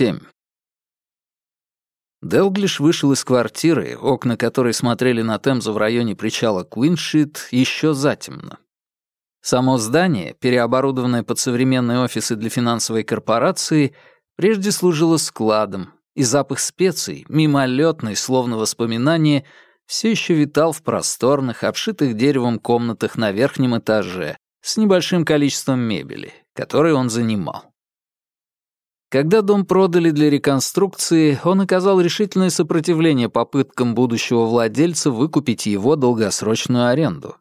7. Делглиш вышел из квартиры, окна которой смотрели на Темзу в районе причала Куиншит, еще затемно. Само здание, переоборудованное под современные офисы для финансовой корпорации, прежде служило складом, и запах специй, мимолетный, словно воспоминание, все еще витал в просторных, обшитых деревом комнатах на верхнем этаже с небольшим количеством мебели, которой он занимал. Когда дом продали для реконструкции, он оказал решительное сопротивление попыткам будущего владельца выкупить его долгосрочную аренду.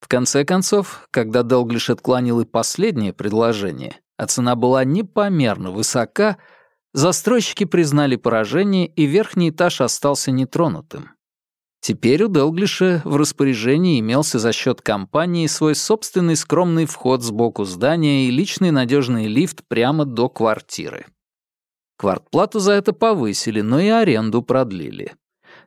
В конце концов, когда Делглиш отклонил и последнее предложение, а цена была непомерно высока, застройщики признали поражение, и верхний этаж остался нетронутым. Теперь у Делглиша в распоряжении имелся за счет компании свой собственный скромный вход сбоку здания и личный надежный лифт прямо до квартиры. Квартплату за это повысили, но и аренду продлили.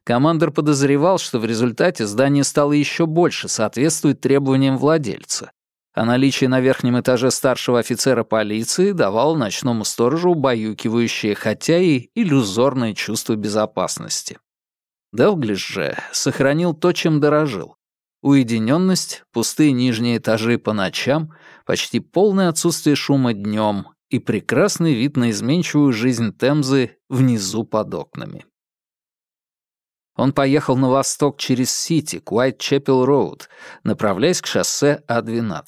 Командор подозревал, что в результате здание стало еще больше соответствовать требованиям владельца, а наличие на верхнем этаже старшего офицера полиции давало ночному сторожу убаюкивающее, хотя и иллюзорное чувство безопасности. Делглиш же сохранил то, чем дорожил. Уединенность, пустые нижние этажи по ночам, почти полное отсутствие шума днем и прекрасный вид на изменчивую жизнь Темзы внизу под окнами. Он поехал на восток через Сити, к Уайт-Чепел-Роуд, направляясь к шоссе А-12.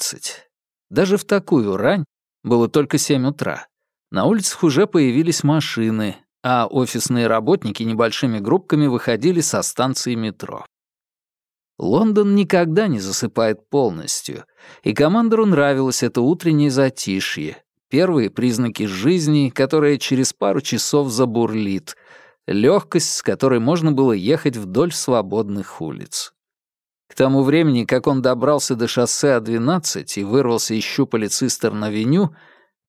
Даже в такую рань, было только 7 утра, на улицах уже появились машины, а офисные работники небольшими группками выходили со станции метро. Лондон никогда не засыпает полностью, и командору нравилось это утреннее затишье, первые признаки жизни, которая через пару часов забурлит, легкость, с которой можно было ехать вдоль свободных улиц. К тому времени, как он добрался до шоссе А-12 и вырвался из щупалец Истерн-авеню,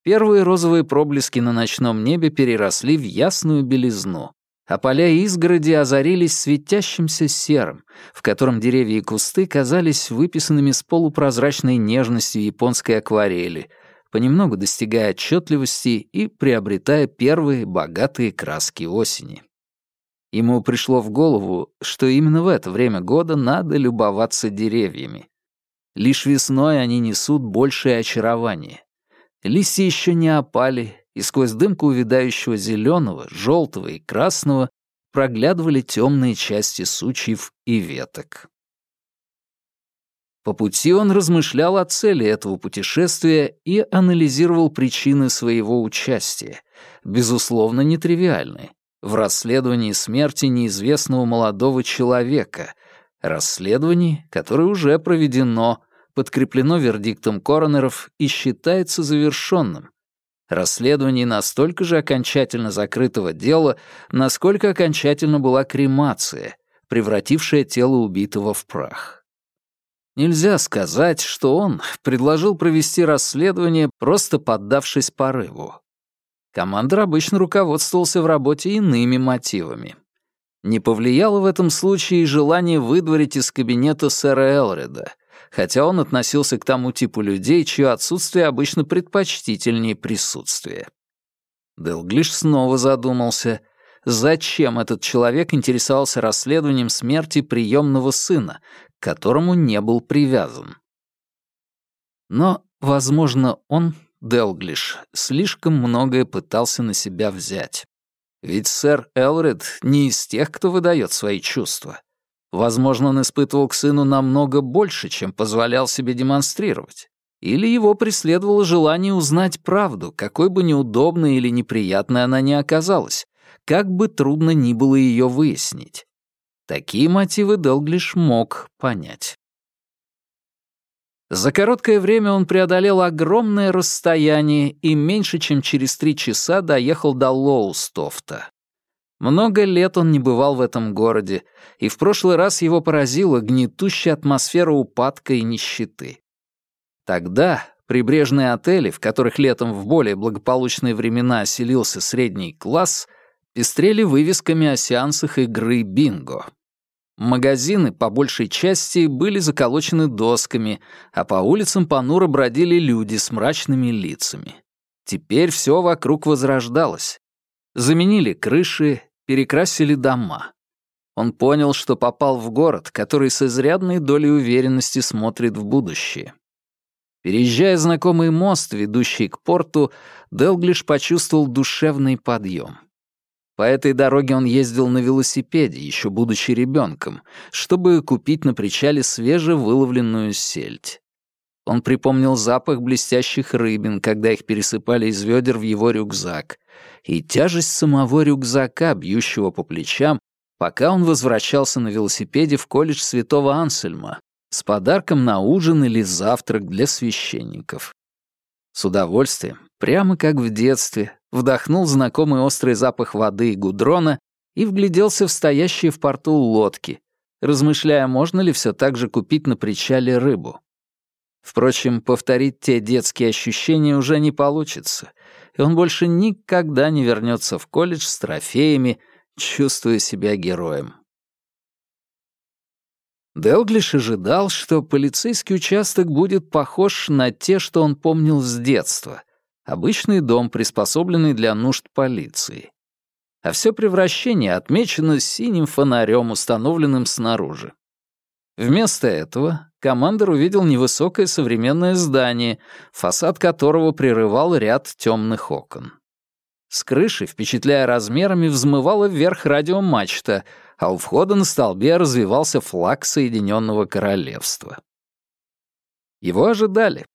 Первые розовые проблески на ночном небе переросли в ясную белизну, а поля изгороди озарились светящимся серым, в котором деревья и кусты казались выписанными с полупрозрачной нежностью японской акварели, понемногу достигая отчетливости и приобретая первые богатые краски осени. Ему пришло в голову, что именно в это время года надо любоваться деревьями. Лишь весной они несут большее очарование. Листья еще не опали, и сквозь дымку увядающего зеленого, желтого и красного проглядывали темные части сучьев и веток. По пути он размышлял о цели этого путешествия и анализировал причины своего участия, безусловно, нетривиальные, в расследовании смерти неизвестного молодого человека, расследовании, которое уже проведено, подкреплено вердиктом коронеров и считается завершенным. Расследование настолько же окончательно закрытого дела, насколько окончательно была кремация, превратившая тело убитого в прах. Нельзя сказать, что он предложил провести расследование, просто поддавшись порыву. Командор обычно руководствовался в работе иными мотивами. Не повлияло в этом случае и желание выдворить из кабинета сэра Элреда — хотя он относился к тому типу людей, чье отсутствие обычно предпочтительнее присутствия. Делглиш снова задумался, зачем этот человек интересовался расследованием смерти приемного сына, к которому не был привязан. Но, возможно, он, Делглиш, слишком многое пытался на себя взять. Ведь сэр Элред не из тех, кто выдает свои чувства. Возможно, он испытывал к сыну намного больше, чем позволял себе демонстрировать. Или его преследовало желание узнать правду, какой бы неудобной или неприятной она ни оказалась, как бы трудно ни было ее выяснить. Такие мотивы Делглиш мог понять. За короткое время он преодолел огромное расстояние и меньше чем через три часа доехал до Лоустофта. Много лет он не бывал в этом городе, и в прошлый раз его поразила гнетущая атмосфера упадка и нищеты. Тогда прибрежные отели, в которых летом в более благополучные времена оселился средний класс, пестрели вывесками о сеансах игры бинго. Магазины, по большей части, были заколочены досками, а по улицам понуро бродили люди с мрачными лицами. Теперь все вокруг возрождалось. Заменили крыши, перекрасили дома. Он понял, что попал в город, который с изрядной долей уверенности смотрит в будущее. Переезжая знакомый мост, ведущий к порту, Делглиш почувствовал душевный подъем. По этой дороге он ездил на велосипеде, еще будучи ребенком, чтобы купить на причале свежевыловленную сельдь. Он припомнил запах блестящих рыбин, когда их пересыпали из ведер в его рюкзак, и тяжесть самого рюкзака, бьющего по плечам, пока он возвращался на велосипеде в колледж Святого Ансельма с подарком на ужин или завтрак для священников. С удовольствием, прямо как в детстве, вдохнул знакомый острый запах воды и гудрона и вгляделся в стоящие в порту лодки, размышляя, можно ли все так же купить на причале рыбу. Впрочем, повторить те детские ощущения уже не получится, и он больше никогда не вернется в колледж с трофеями, чувствуя себя героем. Делглиш ожидал, что полицейский участок будет похож на те, что он помнил с детства. Обычный дом, приспособленный для нужд полиции. А все превращение отмечено синим фонарем, установленным снаружи. Вместо этого командор увидел невысокое современное здание, фасад которого прерывал ряд темных окон. С крыши, впечатляя размерами, взмывала вверх радиомачта, а у входа на столбе развивался флаг Соединенного Королевства. Его ожидали.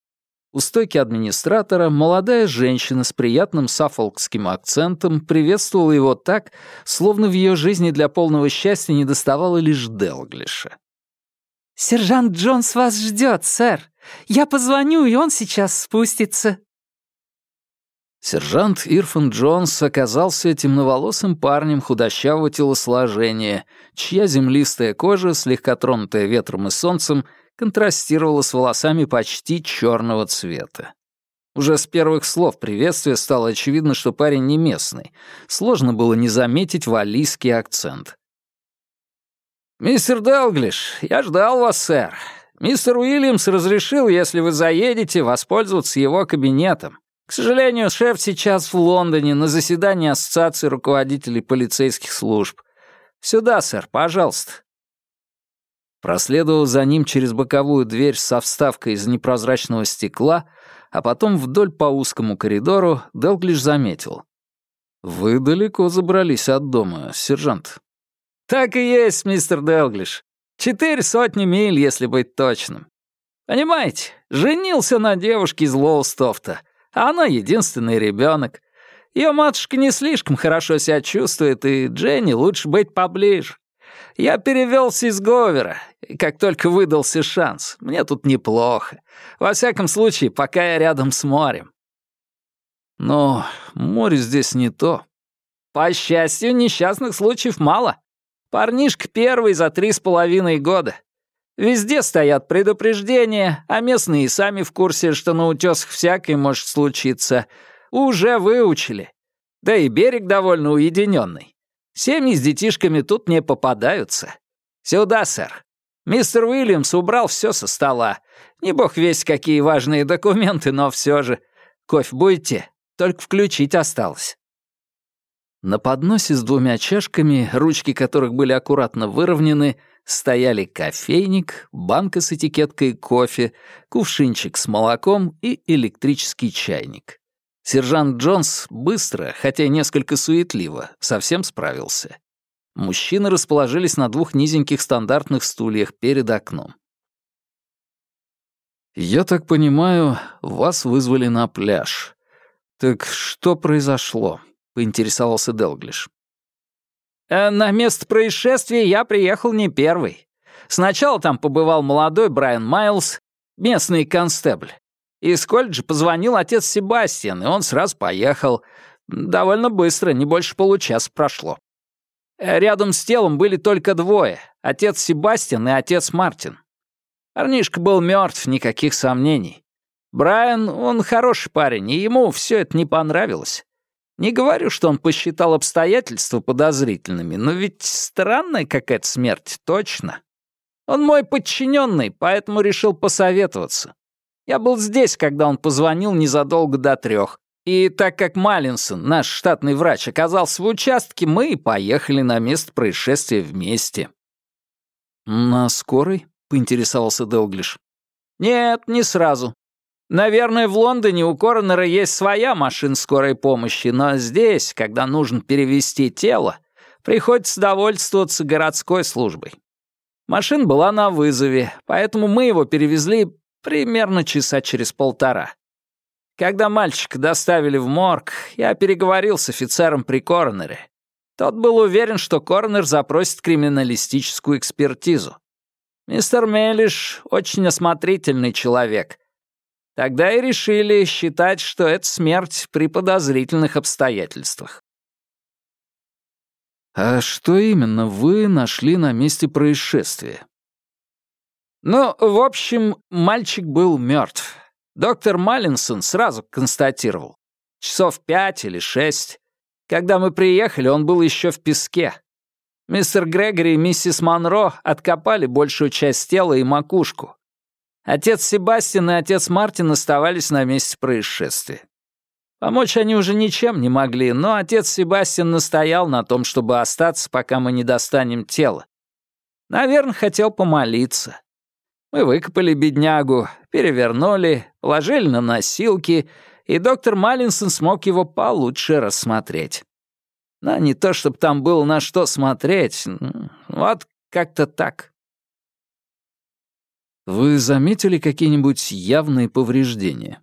У стойки администратора молодая женщина с приятным саффолкским акцентом приветствовала его так, словно в ее жизни для полного счастья недоставало лишь Делглиша. «Сержант Джонс вас ждет, сэр. Я позвоню, и он сейчас спустится». Сержант Ирфан Джонс оказался темноволосым парнем худощавого телосложения, чья землистая кожа, слегка тронутая ветром и солнцем, контрастировала с волосами почти черного цвета. Уже с первых слов приветствия стало очевидно, что парень не местный. Сложно было не заметить валийский акцент. «Мистер Делглиш, я ждал вас, сэр. Мистер Уильямс разрешил, если вы заедете, воспользоваться его кабинетом. К сожалению, шеф сейчас в Лондоне на заседании Ассоциации руководителей полицейских служб. Сюда, сэр, пожалуйста». Проследовав за ним через боковую дверь со вставкой из непрозрачного стекла, а потом вдоль по узкому коридору, Делглиш заметил. «Вы далеко забрались от дома, сержант». «Так и есть, мистер Делглиш. Четыре сотни миль, если быть точным. Понимаете, женился на девушке из Лоустофта, а она единственный ребенок. Ее матушка не слишком хорошо себя чувствует, и Дженни лучше быть поближе. Я перевелся из Говера, как только выдался шанс. Мне тут неплохо. Во всяком случае, пока я рядом с морем. Но море здесь не то. По счастью, несчастных случаев мало. Парнишка первый за три с половиной года. Везде стоят предупреждения, а местные сами в курсе, что на утесах всякое может случиться. Уже выучили. Да и берег довольно уединенный. Семьи с детишками тут не попадаются. Сюда, сэр. Мистер Уильямс убрал все со стола. Не бог весь какие важные документы, но все же. Кофе будете? Только включить осталось. На подносе с двумя чашками, ручки которых были аккуратно выровнены, стояли кофейник, банка с этикеткой кофе, кувшинчик с молоком и электрический чайник. Сержант Джонс быстро, хотя несколько суетливо, совсем справился. Мужчины расположились на двух низеньких стандартных стульях перед окном. «Я так понимаю, вас вызвали на пляж. Так что произошло?» — поинтересовался Делглиш. «Э, «На место происшествия я приехал не первый. Сначала там побывал молодой Брайан Майлз, местный констебль. Из колледжа позвонил отец Себастьян, и он сразу поехал. Довольно быстро, не больше получаса прошло. Э, рядом с телом были только двое — отец Себастьян и отец Мартин. Парнишка был мертв, никаких сомнений. Брайан, он хороший парень, и ему все это не понравилось. Не говорю, что он посчитал обстоятельства подозрительными, но ведь странная какая-то смерть, точно. Он мой подчиненный, поэтому решил посоветоваться. Я был здесь, когда он позвонил незадолго до трех. И так как Маллинсон, наш штатный врач, оказался в участке, мы и поехали на место происшествия вместе». «На скорой?» — поинтересовался Делглиш. «Нет, не сразу. Наверное, в Лондоне у коронера есть своя машина скорой помощи, но здесь, когда нужно перевести тело, приходится довольствоваться городской службой. Машина была на вызове, поэтому мы его перевезли примерно часа через полтора. Когда мальчика доставили в морг, я переговорил с офицером при коронере. Тот был уверен, что коронер запросит криминалистическую экспертизу. Мистер Мелиш очень осмотрительный человек. Тогда и решили считать, что это смерть при подозрительных обстоятельствах. «А что именно вы нашли на месте происшествия?» «Ну, в общем, мальчик был мертв. Доктор Маллинсон сразу констатировал. Часов пять или шесть. Когда мы приехали, он был еще в песке. Мистер Грегори и миссис Монро откопали большую часть тела и макушку. Отец Себастьян и отец Мартин оставались на месте происшествия. Помочь они уже ничем не могли, но отец Себастьян настоял на том, чтобы остаться, пока мы не достанем тело. Наверное, хотел помолиться. Мы выкопали беднягу, перевернули, положили на носилки, и доктор Маллинсон смог его получше рассмотреть. Но не то, чтобы там было на что смотреть. Вот как-то так. Вы заметили какие-нибудь явные повреждения?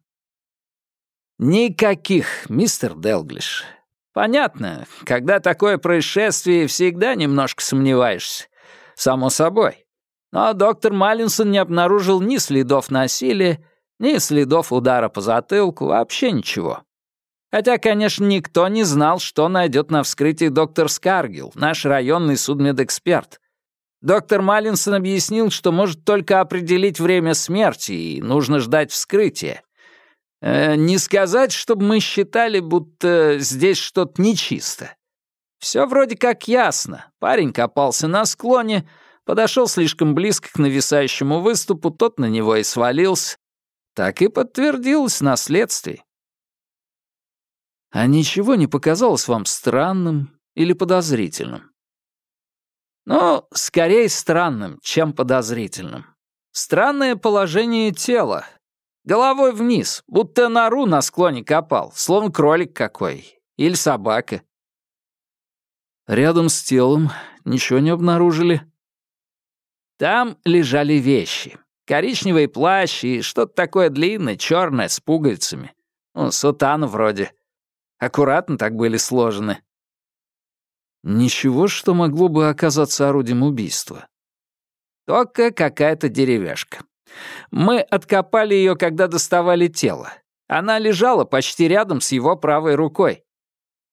Никаких, мистер Делглиш. Понятно, когда такое происшествие, всегда немножко сомневаешься. Само собой. Но доктор Маллинсон не обнаружил ни следов насилия, ни следов удара по затылку, вообще ничего. Хотя, конечно, никто не знал, что найдет на вскрытии доктор Скаргил, наш районный судмедэксперт. Доктор Маллинсон объяснил, что может только определить время смерти, и нужно ждать вскрытия. Э, не сказать, чтобы мы считали, будто здесь что-то нечисто. Все вроде как ясно. Парень копался на склоне, подошел слишком близко к нависающему выступу, тот на него и свалился. Так и подтвердилось на следствии. А ничего не показалось вам странным или подозрительным? Ну, скорее странным, чем подозрительным. Странное положение тела. Головой вниз, будто нору на склоне копал, словно кролик какой. Или собака. Рядом с телом ничего не обнаружили? Там лежали вещи. Коричневый плащ и что-то такое длинное, черное, с пуговицами. Ну, сутана вроде. Аккуратно так были сложены. Ничего, что могло бы оказаться орудием убийства. Только какая-то деревяшка. Мы откопали ее, когда доставали тело. Она лежала почти рядом с его правой рукой.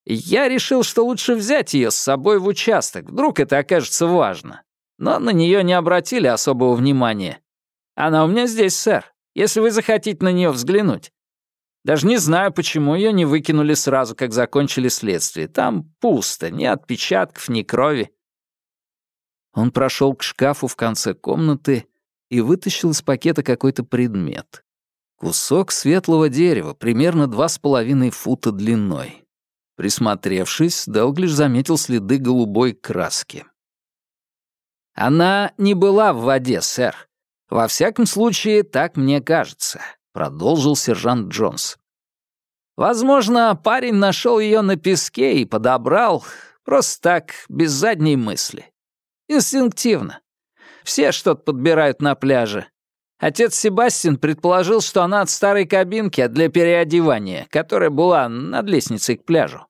Я решил, что лучше взять ее с собой в участок, вдруг это окажется важно. Но на нее не обратили особого внимания. Она у меня здесь, сэр, если вы захотите на нее взглянуть. Даже не знаю, почему ее не выкинули сразу, как закончили следствие. Там пусто, ни отпечатков, ни крови. Он прошел к шкафу в конце комнаты и вытащил из пакета какой-то предмет. Кусок светлого дерева, примерно два с половиной фута длиной. Присмотревшись, Делглиш заметил следы голубой краски. «Она не была в воде, сэр. Во всяком случае, так мне кажется продолжил сержант Джонс. Возможно, парень нашел ее на песке и подобрал, просто так, без задней мысли. Инстинктивно. Все что-то подбирают на пляже. Отец Себастьян предположил, что она от старой кабинки для переодевания, которая была над лестницей к пляжу.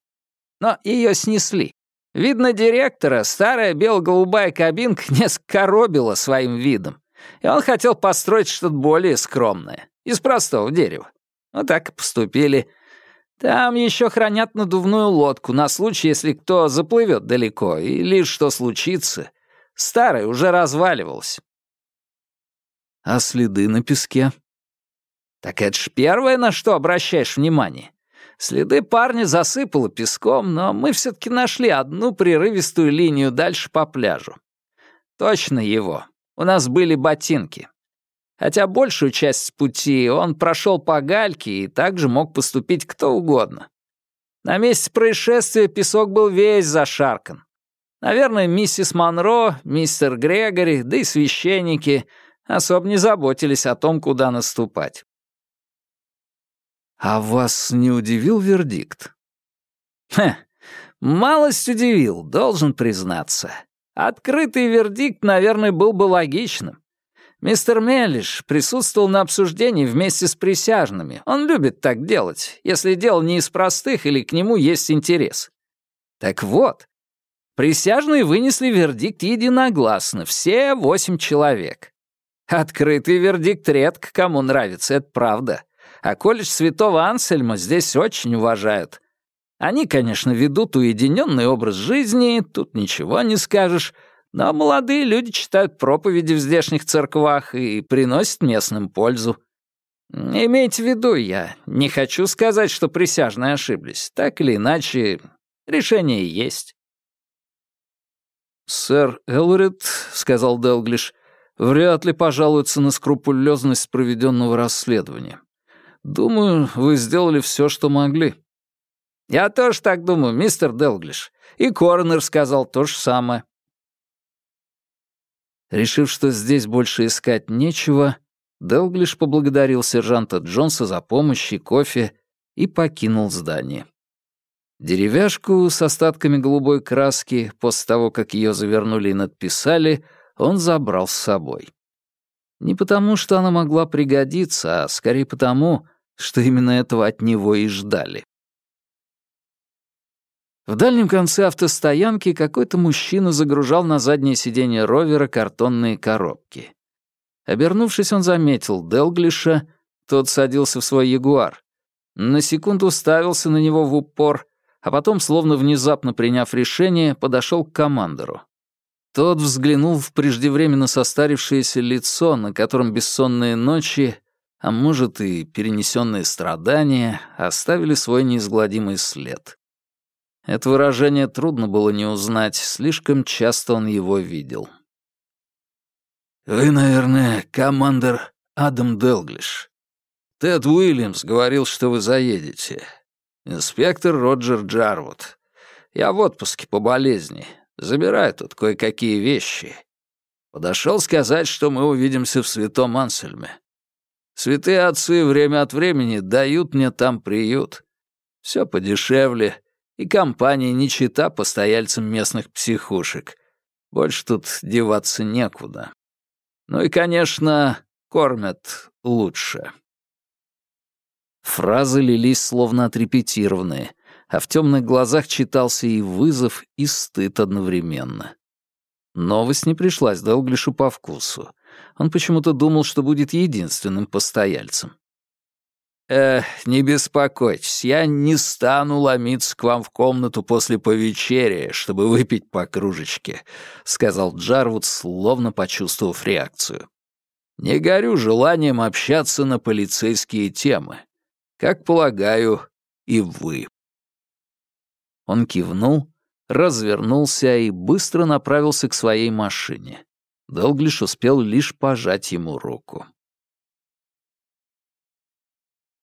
Но ее снесли. Видно, директора старая бело-голубая кабинка несколько коробила своим видом, и он хотел построить что-то более скромное. Из простого дерева. Вот так и поступили. Там еще хранят надувную лодку на случай, если кто заплывет далеко, или что случится. Старая уже разваливалась. А следы на песке? Так это ж первое, на что обращаешь внимание. Следы парня засыпало песком, но мы все-таки нашли одну прерывистую линию дальше по пляжу. Точно его. У нас были ботинки. Хотя большую часть пути он прошел по гальке и также мог поступить кто угодно. На месте происшествия песок был весь зашаркан. Наверное, миссис Монро, мистер Грегори, да и священники особо не заботились о том, куда наступать. «А вас не удивил вердикт?» «Хе, малость удивил, должен признаться. Открытый вердикт, наверное, был бы логичным. Мистер Меллиш присутствовал на обсуждении вместе с присяжными. Он любит так делать, если дело не из простых или к нему есть интерес. Так вот, присяжные вынесли вердикт единогласно, все восемь человек. Открытый вердикт редко кому нравится, это правда. А колледж Святого Ансельма здесь очень уважают. Они, конечно, ведут уединенный образ жизни, тут ничего не скажешь, но молодые люди читают проповеди в здешних церквах и приносят местным пользу. Имейте в виду, я не хочу сказать, что присяжные ошиблись. Так или иначе, решение есть. «Сэр Элрид», — сказал Делглиш, — «вряд ли пожалуется на скрупулезность проведенного расследования. Думаю, вы сделали все, что могли». «Я тоже так думаю, мистер Делглиш. И коронер сказал то же самое». Решив, что здесь больше искать нечего, Делглиш поблагодарил сержанта Джонса за помощь и кофе и покинул здание. Деревяшку с остатками голубой краски, после того, как ее завернули и надписали, он забрал с собой. Не потому, что она могла пригодиться, а скорее потому, что именно этого от него и ждали. В дальнем конце автостоянки какой-то мужчина загружал на заднее сиденье ровера картонные коробки. Обернувшись, он заметил Делглиша, тот садился в свой ягуар. На секунду уставился на него в упор, а потом, словно внезапно приняв решение, подошел к командору. Тот взглянул в преждевременно состарившееся лицо, на котором бессонные ночи, а может и перенесенные страдания, оставили свой неизгладимый след. Это выражение трудно было не узнать, слишком часто он его видел. «Вы, наверное, командир Адам Делглиш. Тед Уильямс говорил, что вы заедете. Инспектор Роджер Джарвуд. Я в отпуске по болезни. Забираю тут кое-какие вещи. Подошел сказать, что мы увидимся в Святом Ансельме. Святые отцы время от времени дают мне там приют. Все подешевле, и компания не чита постояльцам местных психушек. Больше тут деваться некуда. Ну и, конечно, кормят лучше. Фразы лились словно отрепетированные, а в темных глазах читался и вызов, и стыд одновременно. Новость не пришлась Делглишу по вкусу. Он почему-то думал, что будет единственным постояльцем. «Э, не беспокойтесь, я не стану ломиться к вам в комнату после повечерия, чтобы выпить по кружечке», — сказал Джарвуд, словно почувствовав реакцию. «Не горю желанием общаться на полицейские темы. Как полагаю, и вы». Он кивнул, развернулся и быстро направился к своей машине. Долглиш успел лишь пожать ему руку.